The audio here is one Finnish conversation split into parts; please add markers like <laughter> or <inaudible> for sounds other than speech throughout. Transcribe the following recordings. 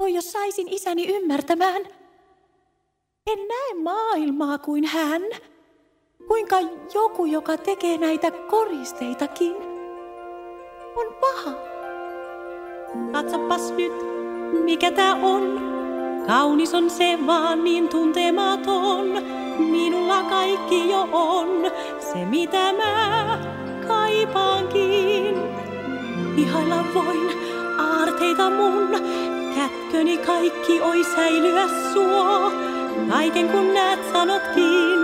Voi jos saisin isäni ymmärtämään. En näe maailmaa kuin hän. Kuinka joku, joka tekee näitä koristeitakin, on paha. Katsopas nyt, mikä tää on. Kaunis on se vaan niin tuntematon. Minulla kaikki jo on, se mitä mä kaipaankin. Ihailla voin aarteita mun, kätköni kaikki oi säilyä suo. Kaiken kun näet sanotkin,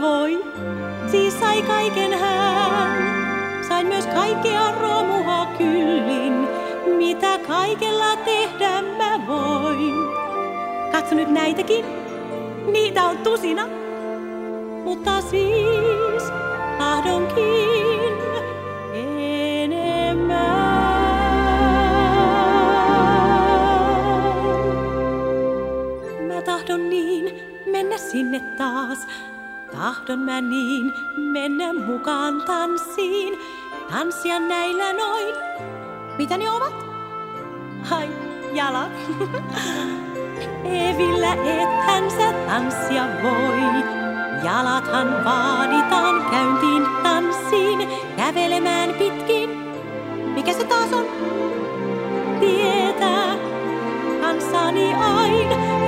voi, siis sai kaiken hän. Sain myös kaikkea romua kyllin, mitä kaikella tehdä mä voin. Katso nyt näitäkin, niitä on tusina. Mutta siis tahdonkin tahdon niin mennä sinne taas. Tahdon mä niin mennä mukaan tanssiin. Tanssia näillä noin. Mitä ne ovat? Hai, jalat. <laughs> Evillä ethän sä tanssia voi. Jalathan vaaditaan käyntiin tanssiin, kävelemään pitkin. Mikä se taas on? Tietää, kanssani ain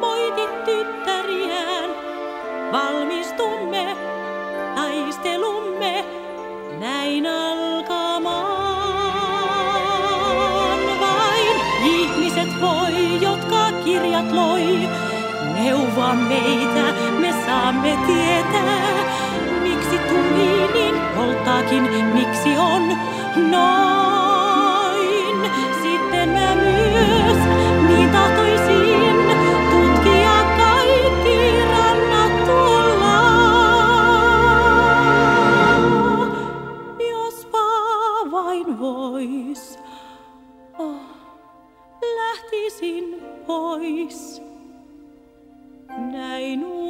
moiti tyttäriään. Valmistumme taistelumme näin alkamaan. Vain ihmiset voi, jotka kirjat loi, neuvoa meitä, me saamme tietää. Miksi tuli niin polttaakin, miksi on noin. Vain vois, oh, lähtisin pois. Näin unen.